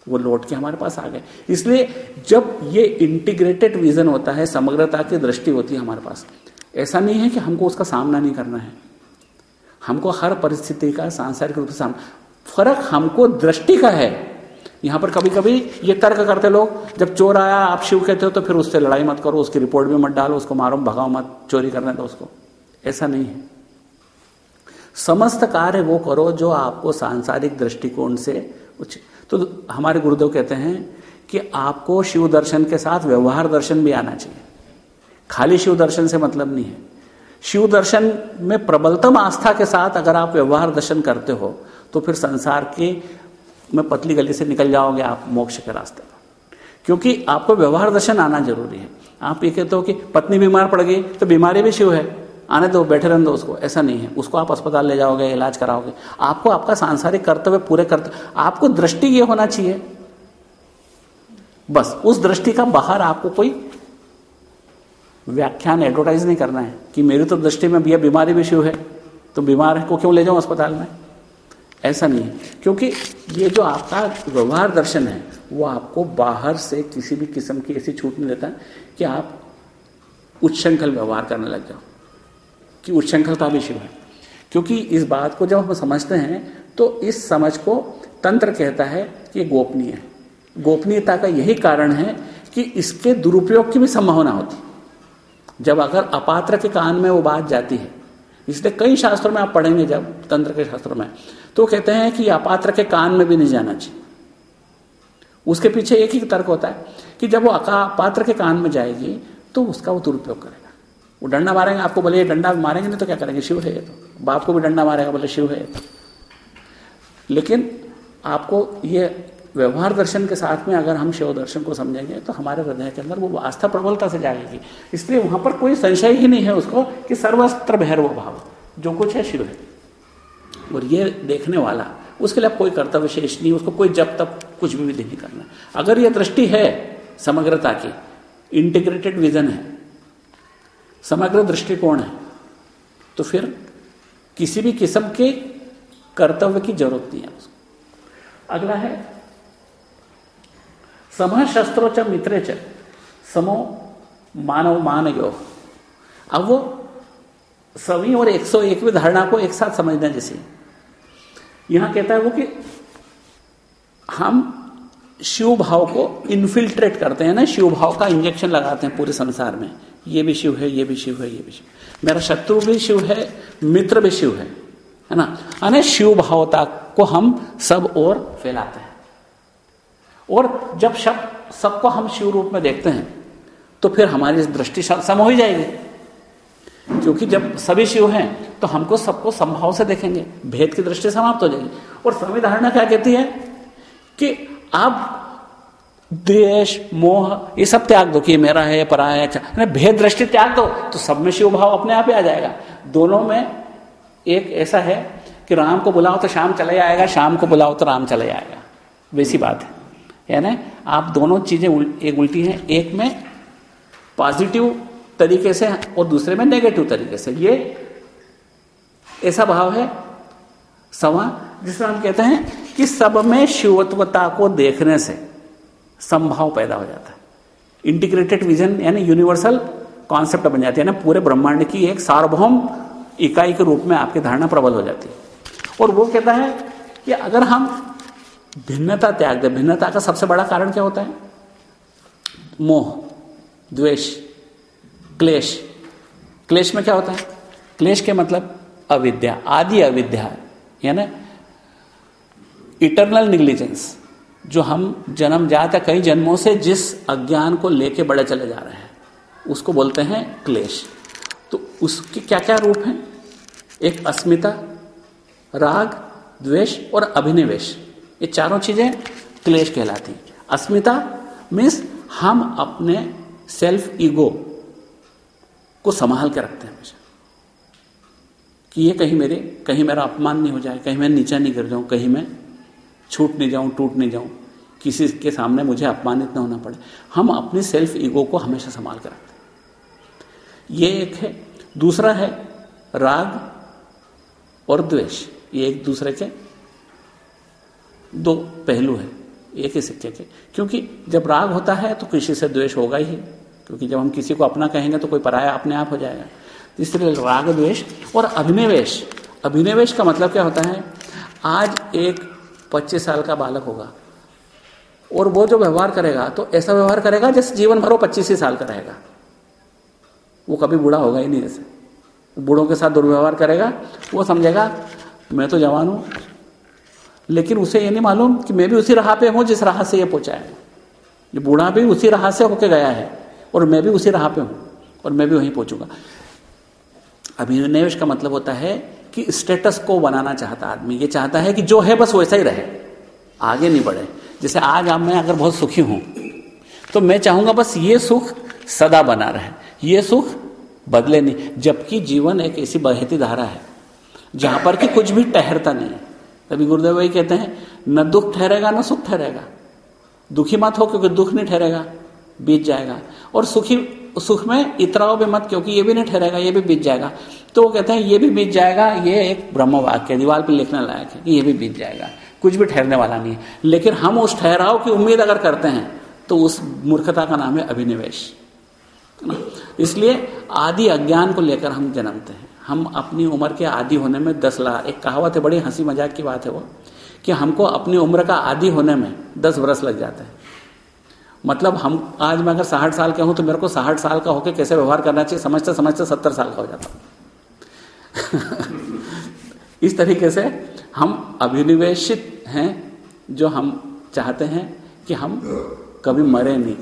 वो लौट के हमारे पास आ गए। इसलिए जब ये इंटीग्रेटेड विजन होता है, समग्रता की दृष्टि होती है हमारे पास, ऐसा नहीं है कि हमको उसका सामना नहीं करना है। हमको हर परिस्थिति का सांसारिक रूप से सामना फ़र्क हमको दृष्टि का है। यहाँ पर कभी कभी ये तर्क करते लोग, जब चोर आया, आप शिव कहते हो तो फिर उससे लड़ाई मत करो, उसकी रिपोर्ट भी मत डालो, उसको मारो, भगाओ मत, चोरी करने दो उसको। ऐसा नहीं है। समस्त कार्य वो करो जो आपको सांसारिक दृष्टिकोण से उचित। तो हमारे गुरुदेव कहते हैं कि आपको शिव दर्शन के साथ व्यवहार दर्शन भी आना चाहिए। खाली शिव दर्शन से मतलब नहीं है। शिव दर्शन में प्रबलतम आस्था के साथ अगर आप व्यवहार दर्शन करते हो तो फिर संसार के में पतली गली से निकल जाओगे आप मोक्ष के रास्ते पर। क्योंकि आपको व्यवहार दर्शन आना ज़रूरी है। आप ये कहते हो कि पत्नी बीमार पड़ गई तो बीमारी भी शिव है। आने दो, बैठे रहने दो उसको, ऐसा नहीं है। उसको आप अस्पताल ले जाओगे, इलाज कराओगे। आपको आपका सांसारिक कर्तव्य पूरे कर्तव्य आपको दृष्टि ये होना चाहिए। बस, उस दृष्टि का बाहर आपको कोई व्याख्यान एडवर्टाइज नहीं करना है कि मेरी तो दृष्टि में भैया बीमारी भी शिव है तो बीमार है, को क्यों ले जाऊँ अस्पताल में? ऐसा नहीं है। क्योंकि ये जो आपका व्यवहार दर्शन है, वो आपको बाहर से किसी भी किस्म की ऐसी छूट नहीं देता कि आप उच्छृंखल व्यवहार करने लग जाओ। कि उच्छृंखलता भी शिव है। क्योंकि इस बात को जब हम समझते हैं तो इस समझ को तंत्र कहता है कि गोपनीय है। गोपनीयता का यही कारण है कि इसके दुरुपयोग की भी संभावना होती जब अगर अपात्र के कान में वो बात जाती है, इसलिए कई शास्त्रों में आप पढ़ेंगे जब तंत्र के शास्त्रों में तो कहते हैं कि अपात्र के कान में भी नहीं जाना चाहिए। उसके पीछे एक ही तर्क होता है कि जब वो अका, पात्र के कान में जाएगी तो उसका वो दुरुपयोग करेगा। वो डंडा मारेंगे, आपको बोले ये डंडा मारेंगे, नहीं तो क्या करेंगे? शिव है ये तो। बाप को भी डंडा मारेगा बोले शिव है तो। लेकिन आपको ये व्यवहार दर्शन के साथ में अगर हम शिव दर्शन को समझेंगे तो हमारे हृदय के अंदर वो आस्था प्रबलता से जाएगी इसलिए वहाँ पर कोई संशय ही नहीं है उसको कि सर्वस्त्र भैरव भाव, जो कुछ है शिव है। और ये देखने वाला, उसके लिए कोई कर्तव्य शेष नहीं, उसको कोई जब तक कुछ भी विधि नहीं करना। अगर ये दृष्टि है समग्रता की इंटीग्रेटेड विजन है समग्र दृष्टिकोण है। तो फिर किसी भी किस्म के कर्तव्य की ज़रूरत नहीं है उसको। अगला है सम शस्त्रों च मित्रे च समो मानव मान योग अब वो सवी और एक सौ एकवी धारणा को एक साथ समझना जैसे। यहाँ कहता है वो कि हम शिव भाव को इन्फिल्ट्रेट करते हैं ना, शिव भाव का इंजेक्शन लगाते हैं पूरे संसार में। ये भी शिव है, ये भी शिव है, ये भी शिव मेरा शत्रु भी शिव है, मित्र भी शिव है है ना? अने शिव भावता को हम सब और फैलाते हैं। और जब सब, सबको हम शिव रूप में देखते हैं तो फिर हमारी दृष्टि सम हो ही जाएगी। क्योंकि जब सभी शिव हैं तो हमको सबको संभाव से देखेंगे, भेद की दृष्टि समाप्त हो जाएगी। और संविधारणा क्या कहती है कि आप द्वेष मोह ये सब त्याग दो कि मेरा है परा है अच्छा। भेद दृष्टि त्याग दो तो सब में शिव भाव अपने आप ही आ जाएगा। दोनों में एक ऐसा है कि राम को बुलाओ तो शाम चले आएगा शाम को बुलाओ तो राम चले आएगा। वैसी बात है। यानी आप दोनों चीज़ें उल, एक उल्टी हैं एक में पॉजिटिव तरीके से और दूसरे में नेगेटिव तरीके से। ये ऐसा भाव है सवा जिसमें हम कहते हैं कि सब में शिवत्वता को देखने से संभाव पैदा हो जाता है। इंटीग्रेटेड विजन यानी यूनिवर्सल कॉन्सेप्ट बन जाती है ना, पूरे ब्रह्मांड की एक सार्वभौम इकाई के रूप में आपकी धारणा प्रबल हो जाती है। और वो कहता है कि अगर हम भिन्नता त्याग दे, भिन्नता का सबसे बड़ा कारण क्या होता है? मोह, द्वेष, क्लेश। क्लेश में क्या होता है? क्लेश के मतलब अविद्या, आदि अविद्या, यानी इटरनल निग्लिजेंस जो हम जन्म जाते कई जन्मों से जिस अज्ञान को लेके बड़े चले जा रहे हैं, उसको बोलते हैं क्लेश। तो उसके क्या क्या रूप हैं? एक अस्मिता, राग, द्वेष और अभिनिवेश। ये चारों चीज़ें क्लेश कहलाती अस्मिता मीन्स हम अपने सेल्फ ईगो को संभाल के रखते हैं हमेशा। कि ये कहीं मेरे, कहीं मेरा अपमान नहीं हो जाए, कहीं मैं नीचा नहीं गिर जाऊँ, कहीं मैं छूट नहीं जाऊँ टूट नहीं जाऊँ, किसी के सामने मुझे अपमानित ना होना पड़े। हम अपनी सेल्फ ईगो को हमेशा संभाल कर रखते ये एक है। दूसरा है राग और द्वेष। ये एक दूसरे के दो पहलू है। एक ही सिक्के के। क्योंकि जब राग होता है तो किसी से द्वेष होगा ही। क्योंकि जब हम किसी को अपना कहेंगे तो कोई पराया अपने आप हो जाएगा। इसलिए राग द्वेष और अभिनिवेश। अभिनिवेश का मतलब क्या होता है? आज एक पच्चीस साल का बालक होगा। और वो जो व्यवहार करेगा तो ऐसा व्यवहार करेगा जैसे जीवन भर वो पच्चीस ही साल का रहेगा। वो कभी बूढ़ा होगा ही नहीं ऐसे बूढ़ों के साथ दुर्व्यवहार करेगा, वो समझेगा, मैं तो जवान हूँ। लेकिन उसे ये नहीं मालूम कि मैं भी उसी राह पे हूँ जिस राह से ये पहुँचा है। ये बूढ़ा भी उसी राह से होके गया है और मैं भी उसी राह पे हूँ और मैं भी वहीं पहुंचूँगा। अभिनिवेश का मतलब होता है कि स्टेटस को बनाना चाहता आदमी। ये चाहता है कि जो है बस वैसा ही रहे। आगे नहीं बढ़े। जैसे आज आप, मैं अगर बहुत सुखी हूँ तो मैं चाहूँगा बस ये सुख सदा बना रहे। ये सुख बदले नहीं। जबकि जीवन एक ऐसी बहती धारा है, जहाँ पर कि कुछ भी ठहरता नहीं है। तभी गुरुदेव भाई कहते हैं, न दुख ठहरेगा, न सुख ठहरेगा। दुखी मत हो, क्योंकि दुख नहीं ठहरेगा, बीत जाएगा। और सुखी, सुख में इतराओ भी मत, क्योंकि ये भी नहीं ठहरेगा, ये भी बीत जाएगा। तो वो कहते हैं, ये भी बीत जाएगा, ये एक ब्रह्म वाक्य दीवार पर लिखने लायक है कि ये भी बीत जाएगा, कुछ भी ठहरने वाला नहीं है। लेकिन हम उस ठहराव की उम्मीद अगर करते हैं तो उस मूर्खता का नाम है अभिनिवेश। इसलिए आदि अज्ञान को लेकर हम जन्मते हैं। हम अपनी उम्र के आदि होने में दस लाख एक कहावत है, बड़ी हँसी मज़ाक की बात है वो, कि हमको अपनी उम्र का आदि होने में दस बरस लग जाते हैं। मतलब हम, आज मैं अगर साठ साल का हूँ तो मेरे को साठ साल का होकर कैसे व्यवहार करना चाहिए? समझते समझते सत्तर साल का हो जाता। [LAUGHS] इस तरीके से हम अभिनिवेशित हैं, जो हम चाहते हैं कि हम कभी मरे नहीं,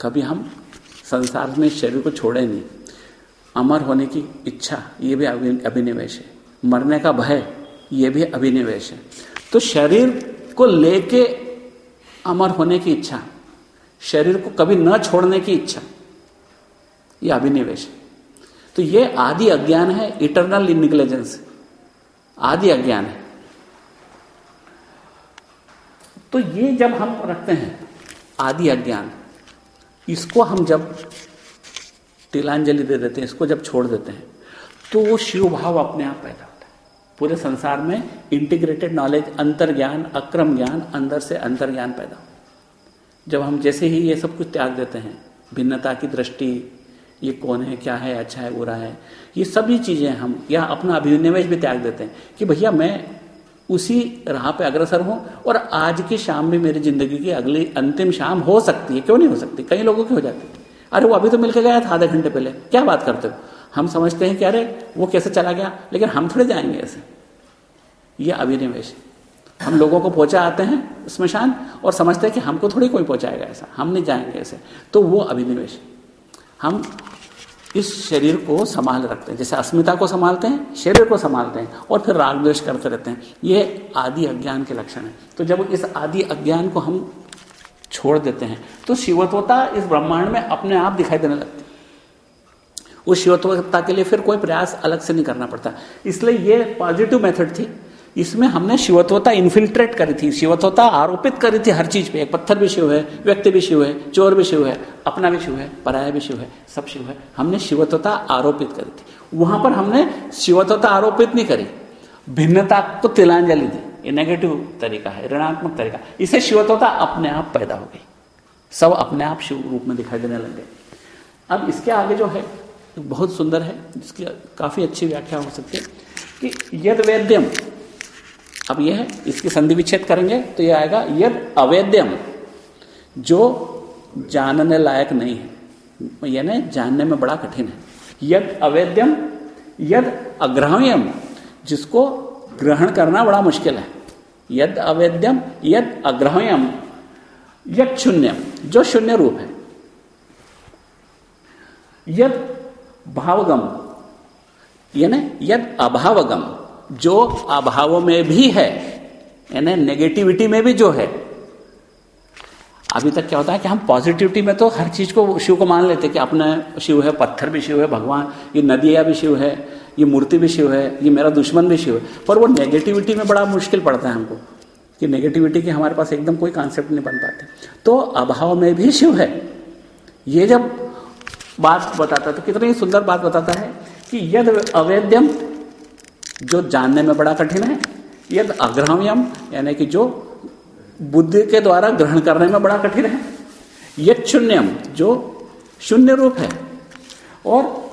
कभी हम संसार में शरीर को छोड़े नहीं। अमर होने की इच्छा, ये भी अभिनिवेश है। मरने का भय, ये भी अभिनिवेश है। तो शरीर को लेके अमर होने की इच्छा, शरीर को कभी न छोड़ने की इच्छा, ये अभिनिवेश है। तो ये आदि अज्ञान है इटरनल इनिग्लेजेंस आदि अज्ञान है। तो ये जब हम रखते हैं, आदि अज्ञान, इसको हम जब तिलांजलि दे देते हैं, इसको जब छोड़ देते हैं तो वो शिव भाव अपने आप पैदा होता है। पूरे संसार में इंटीग्रेटेड नॉलेज अंतर ज्ञान अक्रम ज्ञान, अंदर से अंतर ज्ञान पैदा जब हम जैसे ही ये सब कुछ त्याग देते हैं, भिन्नता की दृष्टि ये कौन है, क्या है अच्छा है, बुरा है। ये सभी चीज़ें हम, या अपना अभिनिवेश भी त्याग देते हैं कि भैया मैं उसी राह पे अग्रसर हूँ और आज की शाम भी मेरी ज़िंदगी की अगली अंतिम शाम हो सकती है। क्यों नहीं हो सकती? कई लोगों की हो जाती है। अरे वो अभी तो मिलकर गया था आधे घंटे पहले। क्या बात करते हो? हम समझते हैं कि अरे वो कैसे चला गया, लेकिन हम थोड़े जाएँगे ऐसे। ये अभिनिवेश हम लोगों को पहुँचा आते हैं स्मशान और समझते हैं कि हमको थोड़ी कोई पहुंचाएगा ऐसा। हम नहीं जाएँगे ऐसे। तो वो अभिनिवेश हम इस शरीर को संभाल रखते हैं। जैसे अस्मिता को संभालते हैं, शरीर को संभालते हैं और फिर राग द्वेष करते रहते हैं। ये आदि अज्ञान के लक्षण है। तो जब इस आदि अज्ञान को हम छोड़ देते हैं तो शिवत्वता इस ब्रह्मांड में अपने आप दिखाई देने लगती है। उस शिवत्वता के लिए फिर कोई प्रयास अलग से नहीं करना पड़ता। इसलिए ये पॉजिटिव मेथड थी। इसमें हमने शिवत्वता इन्फिल्ट्रेट करी थी, शिवत्वता आरोपित करी थी हर चीज़ पे। एक पत्थर भी शिव है, व्यक्ति भी शिव है, चोर भी शिव है, अपना भी शिव है, पराया भी शिव है, सब शिव है। हमने शिवत्वता आरोपित करी थी। वहाँ पर हमने शिवत्वता आरोपित नहीं करी। भिन्नता को तिलांजलि दी। ये नेगेटिव तरीका है, ऋणात्मक तरीका इसे शिवत्वता अपने आप पैदा हो गई। सब अपने आप शिव रूप में दिखाई देने लग अब इसके आगे जो है, बहुत सुंदर है, जिसकी काफ़ी अच्छी व्याख्या हो सकती है कि यद वेद्यम अब यह है, इसकी संधि विच्छेद करेंगे तो यह आएगा, यद अवैध्यम, जो जानने लायक नहीं है, यानी जानने में बड़ा कठिन है। यद अवैध्यम, यद अग्रहण्यम, जिसको ग्रहण करना बड़ा मुश्किल है। यद अवैध्यम, यद अग्रहण्यम, यद शून्यम, जो शून्य रूप है। यद भावगम, यानी यद अभावगम जो अभाव में भी है, यानी नेगेटिविटी में भी जो है, अभी तक क्या होता है कि हम पॉजिटिविटी में तो हर चीज़ को, शिव को मान लेते कि अपना शिव है, पत्थर भी शिव है, भगवान, ये नदियाँ भी शिव है, ये मूर्ति भी शिव है, ये मेरा दुश्मन भी शिव है। पर वो नेगेटिविटी में बड़ा मुश्किल पड़ता है हमको, कि नेगेटिविटी की हमारे पास एकदम कोई कॉन्सेप्ट नहीं बन पाते। तो अभाव में भी शिव है। ये जब बात बताता तो कितनी सुंदर बात बताता है कि यद अवैध्यम जो जानने में बड़ा कठिन है यद अग्रहम्यम, यानी कि जो बुद्धि के द्वारा ग्रहण करने में बड़ा कठिन है। यद शून्यम, जो शून्य रूप है। और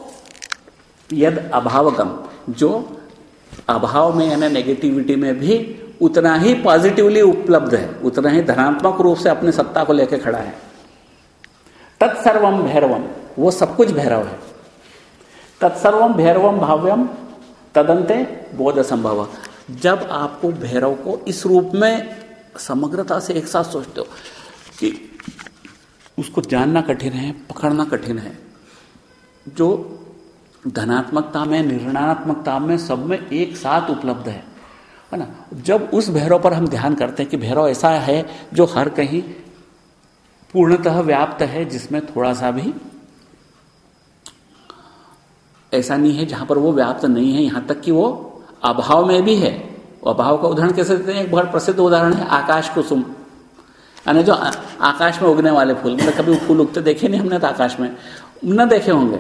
यद अभावगम, जो अभाव में यानी नेगेटिविटी में भी उतना ही पॉजिटिवली उपलब्ध है, उतना ही धनात्मक रूप से अपनी सत्ता को लेकर खड़ा है। तत्सर्वम भैरवम वो सब कुछ भैरव है। तत्सर्वम भैरवम भाव्यम तदंते बोध संभव। जब आपको भैरव को इस रूप में समग्रता से एक साथ सोचते हो कि उसको जानना कठिन है, पकड़ना कठिन है, जो धनात्मकता में निर्णात्मकता में सब में एक साथ उपलब्ध है है ना? जब उस भैरव पर हम ध्यान करते हैं कि भैरव ऐसा है जो हर कहीं पूर्णतः व्याप्त है, जिसमें थोड़ा सा भी ऐसा नहीं है जहाँ पर वो व्याप्त नहीं है, यहाँ तक कि वो अभाव में भी है। अभाव का उदाहरण कैसे देते हैं? एक बहुत प्रसिद्ध उदाहरण है, आकाश कुसुम। यानी जो आकाश में उगने वाले फूल मतलब कभी फूल उगते देखे नहीं हमने तो आकाश में? न देखे होंगे।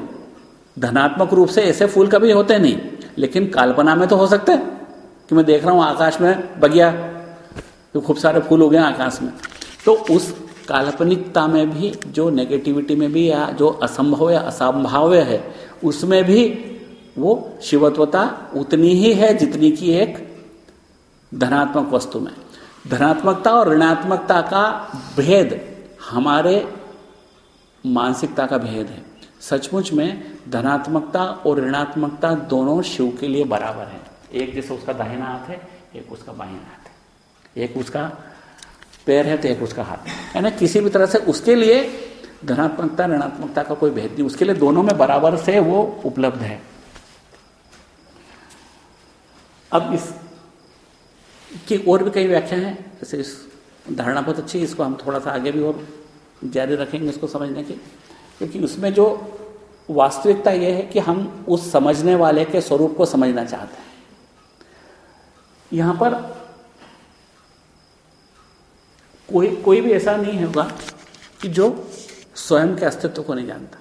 धनात्मक रूप से ऐसे फूल कभी होते नहीं, लेकिन कल्पना में तो हो सकते हैं कि मैं देख रहा हूँ आकाश में बगिया तो खूब सारे फूल उगे आकाश में। तो उस काल्पनिकता में भी, जो नेगेटिविटी में भी या जो असंभव या असंभाव्य है उसमें भी वो शिवत्वता उतनी ही है जितनी की एक धनात्मक वस्तु में। धनात्मकता और ऋणात्मकता का भेद हमारे मानसिकता का भेद है। सचमुच में धनात्मकता और ऋणात्मकता दोनों शिव के लिए बराबर है। एक जैसे उसका दाहिना हाथ है, एक उसका बाहिना हाथ है। एक उसका पैर है तो एक उसका हाथ है। ना किसी भी तरह से उसके लिए धनात्मकता ऋणात्मकता का कोई भेद नहीं। उसके लिए दोनों में बराबर से वो उपलब्ध है। अब इस की और भी कई व्याख्या है। जैसे इस धारणा बहुत अच्छी है, इसको हम थोड़ा सा आगे भी और जारी रखेंगे इसको समझने की। क्योंकि उसमें जो वास्तविकता यह है कि हम उस समझने वाले के स्वरूप को समझना चाहते हैं। यहाँ पर कोई कोई भी ऐसा नहीं होगा कि जो स्वयं के अस्तित्व को नहीं जानता।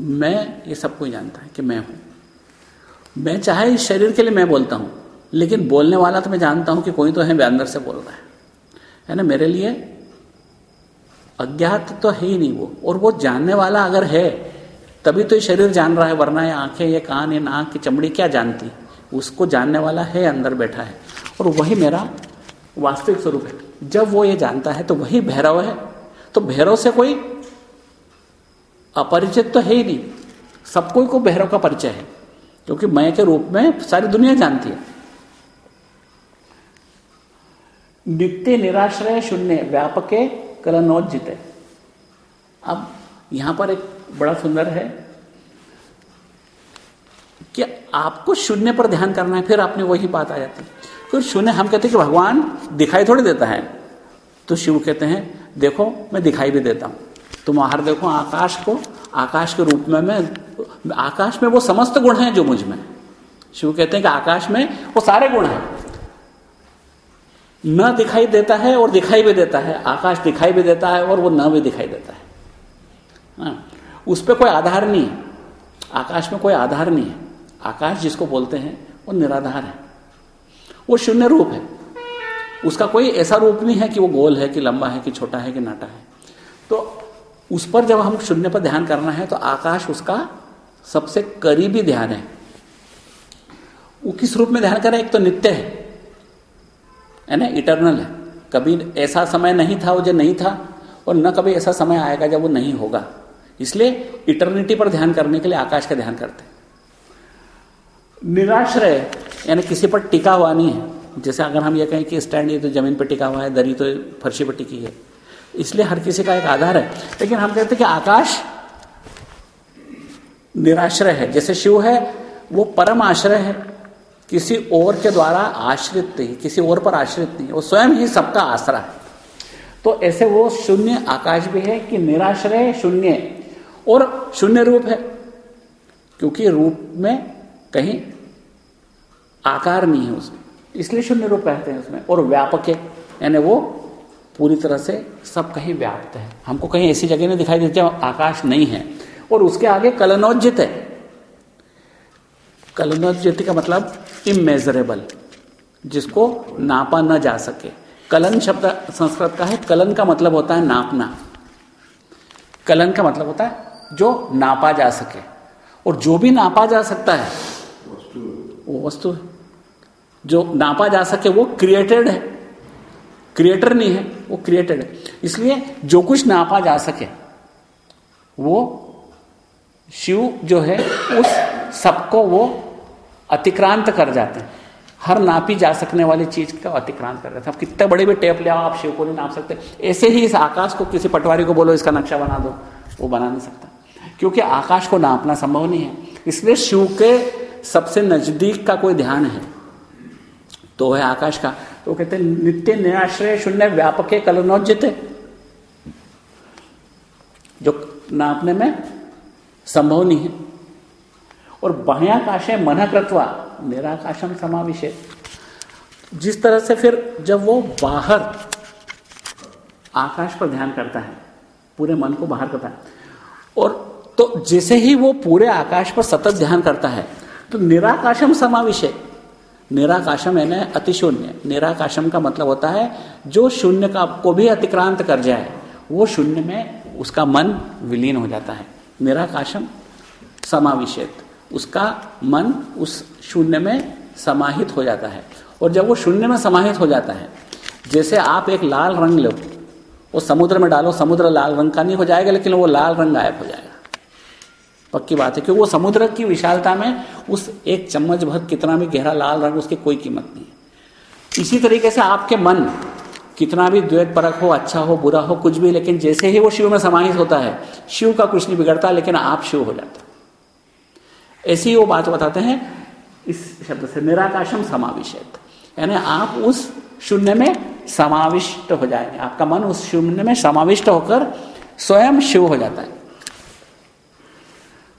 मैं ये सबको जानता है कि मैं हूँ। मैं चाहे इस शरीर के लिए मैं बोलता हूँ, लेकिन बोलने वाला तो मैं जानता हूँ कि कोई तो है, मैं अंदर से बोल रहा है। है ना? मेरे लिए अज्ञात तो है ही नहीं वो। और वो जानने वाला अगर है, तभी तो ये शरीर जान रहा है, वरना ये आँखें, ये कान, ये नाक की चमड़ी क्या जानती? उसको जानने वाला है, अंदर बैठा है। और वही मेरा वास्तविक स्वरूप है। जब वो ये जानता है तो वही भैरव है। तो भैरव से कोई अपरिचित तो है ही नहीं। सबको को भैरव का परिचय है, क्योंकि मैं के रूप में सारी दुनिया जानती है। नित्य निराश्रय शून्य, व्यापके कलनोजित अब यहाँ पर एक बड़ा सुंदर है कि आपको शून्य पर ध्यान करना है, फिर आपने वही बात आ जाती। है फिर शून्य हम कहते हैं कि भगवान दिखाई थोड़ी देता है। तो शिव कहते हैं देखो मैं दिखाई भी देता हूँ। तुम बाहर देखो आकाश को आकाश के रूप में मैं आकाश में वो समस्त गुण हैं जो मुझमें। शिव कहते हैं कि आकाश में वो सारे गुण हैं। न दिखाई देता है और दिखाई भी देता है। आकाश दिखाई भी देता है और वो न भी दिखाई देता है। हाँ, उस पर कोई आधार नहीं है। आकाश में कोई आधार नहीं है। आकाश जिसको बोलते हैं वो निराधार है। वो शून्य रूप है। उसका कोई ऐसा रूप नहीं है कि वो गोल है, कि लंबा है, कि छोटा है, कि नाटा है। तो उस पर जब हम शून्य पर ध्यान करना है तो आकाश उसका सबसे करीबी ध्यान है। वो किस रूप में ध्यान करें एक तो नित्य है है ना? इटर्नल है। कभी ऐसा समय नहीं था, वो जो नहीं था, और न कभी ऐसा समय आएगा जब वो नहीं होगा। इसलिए इटर्निटी पर ध्यान करने के लिए आकाश का ध्यान करते निराश्रय, यानी किसी पर टिका हुआ नहीं है। जैसे अगर हम ये कहें कि स्टैंड ये तो ज़मीन पर टिका हुआ है, दरी तो फर्शी पर टिकी है। इसलिए हर किसी का एक आधार है। लेकिन हम कहते हैं कि आकाश निराश्रय है। जैसे शिव है, वो परम आश्रय है। किसी और के द्वारा आश्रित नहीं, किसी और पर आश्रित नहीं वो स्वयं ही सबका आसरा है। तो ऐसे वो शून्य आकाश भी है कि निराश्रय शून्य और शून्य रूप है। क्योंकि रूप में कहीं आकार नहीं है उसमें। इसलिए शून्य रूप कहते हैं उसमें। और व्यापक है। यानी वो पूरी तरह से सब कहीं व्याप्त है। हमको कहीं ऐसी जगह नहीं दिखाई देती आकाश नहीं है। और उसके आगे कलनोजित है। कलनोजित का मतलब इमेजरेबल जिसको नापा न जा सके। कलन शब्द संस्कृत का है। कलन का मतलब होता है नापना। कलन का मतलब होता है जो नापा जा सके। और जो भी नापा जा सकता है, वो वस्तु है। जो नापा जा सके, वो क्रिएटेड है। क्रिएटर नहीं है, वो क्रिएटेड है। इसलिए जो कुछ नापा जा सके, वो शिव जो है, उस सबको वो अतिक्रांत कर जाते हैं। हर नापी जा सकने वाली चीज़ का अतिक्रांत कर जाते हैं। आप कितने बड़े भी टेप ले आओ, आप शिव को नहीं नाप सकते। ऐसे ही इस आकाश को किसी पटवारी को बोलो, इसका नक्शा बना दो, वो बना नहीं सकता। क्योंकि आकाश को नापना संभव नहीं है। इसलिए शिव के सबसे नज़दीक का कोई ध्यान है। तो है आकाश का। तो कहते नित्य निराश्रय शून्य व्यापक कलनोजित जो नापने में संभव नहीं है। और बाह्याकाश है मन कृत्वा निराकाशम समावेश। जिस तरह से फिर जब वो बाहर आकाश पर ध्यान करता है, पूरे मन को बाहर करता है, और तो जैसे ही वो पूरे आकाश पर सतत ध्यान करता है तो निराकाशम समाविशे। निराकाशम यानी अतिशून्य। निराकाशम का मतलब होता है, जो शून्य का को भी अतिक्रांत कर जाए, वो शून्य में उसका मन विलीन हो जाता है। निराकाशम समाविशेत। उसका मन उस शून्य में समाहित हो जाता है। और जब वो शून्य में समाहित हो जाता है, जैसे आप एक लाल रंग लो, वो समुद्र में डालो, समुद्र लाल रंग का नहीं हो जाएगा, लेकिन वो लाल रंग गायब हो जाएगा। पक्की बात है, क्योंकि वो समुद्र की विशालता में उस एक चम्मच भर कितना भी गहरा, लाल रंग, उसकी कोई कीमत नहीं है। इसी तरीके से आपके मन कितना भी द्वैत परक हो अच्छा हो, बुरा हो, कुछ भी, लेकिन जैसे ही वो शिव में समाहित होता है, शिव का कुछ नहीं बिगड़ता, लेकिन आप शिव हो जाते ऐसी वो बात बताते हैं, इस शब्द से निराकाशम समाविष्ट। यानी आप उस शून्य में समाविष्ट हो जाएँगे। आपका मन उस शून्य में समाविष्ट होकर स्वयं शिव हो जाता है।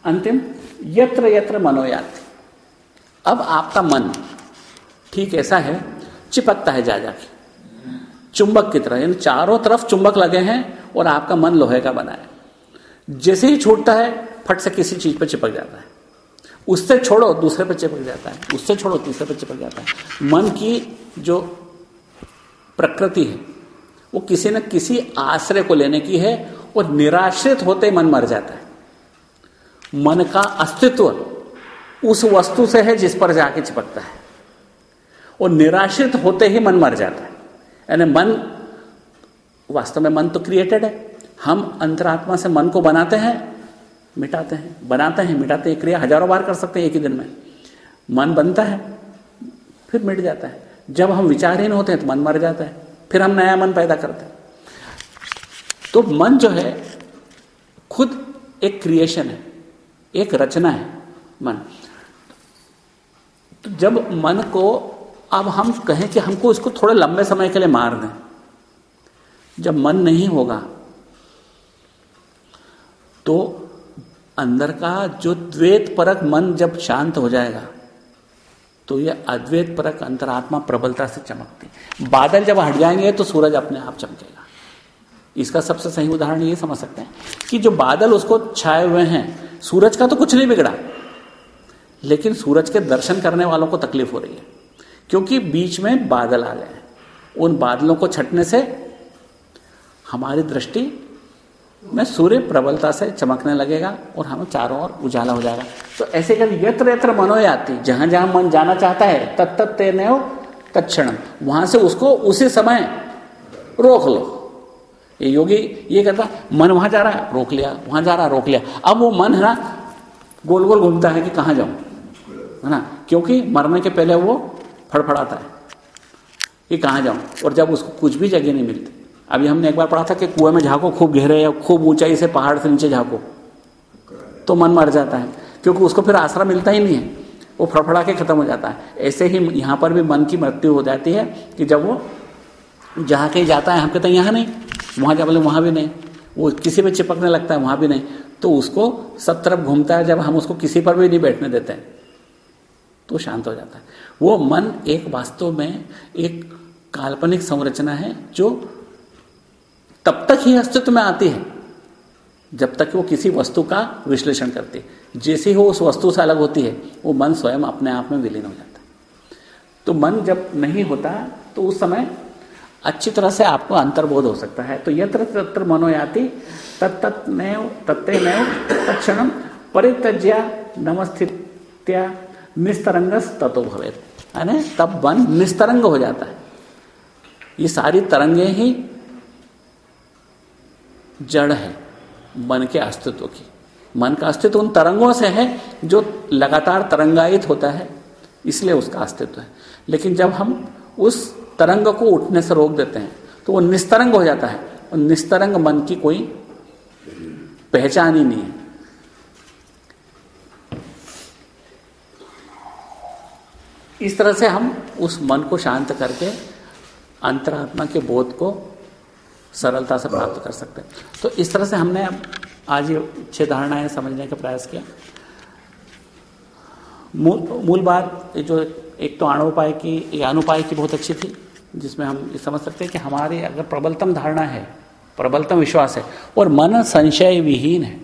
अंतिम, यत्र यत्र मनोयात। अब आपका मन, ठीक ऐसा है, चिपकता है जा जाके। चुंबक की तरह, यानी चारों तरफ़ चुंबक लगे हैं और आपका मन लोहे का बना है। जैसे ही छूटता है, फट से किसी चीज़ पर चिपक जाता है। उससे छोड़ो, दूसरे पर चिपक जाता है। उससे छोड़ो, तीसरे पर चिपक जाता है। मन की जो प्रकृति है, वो किसी न किसी आश्रय को लेने की है और निराश्रित होते मन मर जाता है। मन का अस्तित्व उस वस्तु से है जिस पर जाके चिपकता है। और निराश्रित होते ही मन मर जाता है। यानी मन वास्तव में मन तो क्रिएटेड है। हम अंतरात्मा से मन को बनाते हैं, मिटाते हैं, बनाते हैं, मिटाते हैं, क्रिया हज़ारों बार कर सकते हैं एक ही दिन में। मन बनता है, फिर मिट जाता है। जब हम विचारहीन होते हैं तो मन मर जाता है, फिर हम नया मन पैदा करते हैं। तो मन जो है, खुद एक क्रिएशन है। एक रचना है, मन। तो जब मन को अब हम कहें कि हमको इसको थोड़े लंबे समय के लिए मार दें, जब मन नहीं होगा तो अंदर का जो द्वैत परक मन जब शांत हो जाएगा तो ये अद्वैत परक अंतरात्मा प्रबलता से चमकती बादल जब हट जाएँगे तो सूरज अपने आप चमकेगा। इसका सबसे सही उदाहरण ये समझ सकते हैं कि जो बादल उसको छाए हुए हैं सूरज का तो कुछ नहीं बिगड़ा। लेकिन सूरज के दर्शन करने वालों को तकलीफ़ हो रही है, क्योंकि बीच में बादल आ गए उन बादलों को छटने से हमारी दृष्टि में सूर्य प्रबलता से चमकने लगेगा और हमें चारों ओर उजाला हो जाएगा। तो ऐसे कर यत्र यत्र मनोयाति जहाँ जहाँ मन जाना चाहता है तत्त तेने तत्ण वहाँ से उसको उसी समय रोक लो। ये योगी ये कहता, मन वहाँ जा रहा है, रोक लिया, वहाँ जा रहा है, रोक लिया। अब वो मन है ना गोल गोल घूमता है कि कहाँ जाऊँ? है ना? क्योंकि मरने के पहले वो फड़फड़ाता है कि कहाँ जाऊँ? और जब उसको कुछ भी जगह नहीं मिलती। अभी हमने एक बार पढ़ा था कि कुएँ में झाको, खूब गहरे या खूब ऊंचाई से पहाड़ से नीचे झाको तो मन मर जाता है। क्योंकि उसको फिर आसरा मिलता ही नहीं है। वो फड़फड़ा के खत्म हो जाता है। ऐसे ही यहाँ पर भी मन की मृत्यु हो जाती है कि जब वो जहाँ कहीं जाता है हम कहते हैं यहाँ नहीं। वहाँ जा बोले वहाँ भी नहीं। वो किसी पे चिपकने लगता है, वहाँ भी नहीं। तो उसको सब तरफ़ घूमता है, जब हम उसको किसी पर भी नहीं बैठने देते हैं तो शांत हो जाता है। वो मन एक वास्तव में एक काल्पनिक संरचना है, जो तब तक ही अस्तित्व में आती है, जब तक वो किसी वस्तु का विश्लेषण करती है। जैसे ही वो उस वस्तु से अलग होती है, वो मन स्वयं अपने आप में विलीन हो जाता है। तो मन जब नहीं होता तो उस समय अच्छी तरह से आपको अंतर्बोध हो सकता है। तो यत्र तत्र मनोयाति तत्त नैव तत्ते परित्यज्या नमस्थित्या निस्तरंगस ततो भवे है तब मन निस्तरंग हो जाता है। ये सारी तरंगे ही जड़ है मन के अस्तित्व की। मन का अस्तित्व उन तरंगों से है जो लगातार तरंगायित होता है, इसलिए उसका अस्तित्व है। लेकिन जब हम उस तरंग को उठने से रोक देते हैं। तो वो निस्तरंग हो जाता है। और निस्तरंग मन की कोई पहचान ही नहीं है। इस तरह से हम उस मन को शांत करके अंतरात्मा के बोध को सरलता से प्राप्त कर सकते हैं। तो इस तरह से हमने आज ये छह धारणाएँ समझने का प्रयास किया। मूल मूल बात जो एक तो आणोपाय की अनुपाय की बहुत अच्छी थी। जिसमें हम ये समझ सकते हैं कि हमारी अगर प्रबलतम धारणा है, प्रबलतम विश्वास है, और मन संशय विहीन है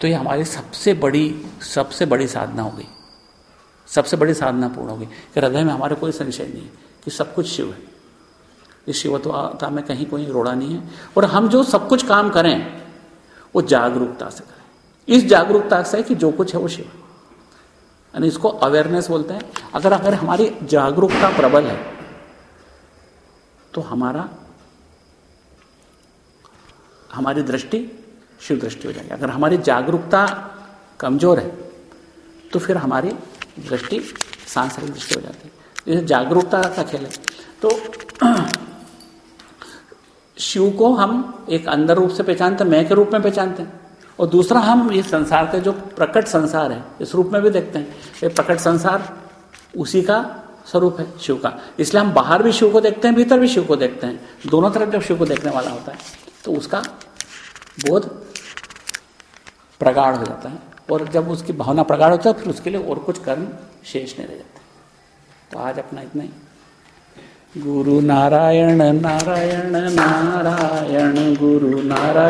तो ये हमारी सबसे बड़ी सबसे बड़ी साधना हो गई। सबसे बड़ी साधना पूर्ण होगी कि हृदय में हमारे कोई संशय नहीं है कि सब कुछ शिव है। इस शिवत्वता में कहीं कोई रोड़ा नहीं है। और हम जो सब कुछ काम करें, वो जागरूकता से करें। इस जागरूकता से कि जो कुछ है वो शिव यानी इसको अवेयरनेस बोलते हैं। अगर अगर हमारी जागरूकता प्रबल है तो हमारा, हमारी दृष्टि शिव दृष्टि हो जाएगी। अगर हमारी जागरूकता कमज़ोर है तो फिर हमारी दृष्टि सांसारिक दृष्टि हो जाती है। जैसे जागरूकता का खेल है तो [CLEARS THROAT] शिव को हम एक अंदर रूप से पहचानते हैं, मैं के रूप में पहचानते हैं। और दूसरा, हम ये संसार का जो प्रकट संसार है, इस रूप में भी देखते हैं। ये प्रकट संसार उसी का स्वरूप है, शिव का। इसलिए हम बाहर भी शिव को देखते हैं, भीतर भी शिव को देखते हैं। दोनों तरफ़ जब शिव को देखने वाला होता है तो उसका बोध प्रगाढ़ हो जाता है। और जब उसकी भावना प्रगाढ़ होता है फिर उसके लिए और कुछ कर्म शेष नहीं रह जाते। तो आज अपना इतना ही। गुरु नारायण नारायण नारायण, गुरु नारायण।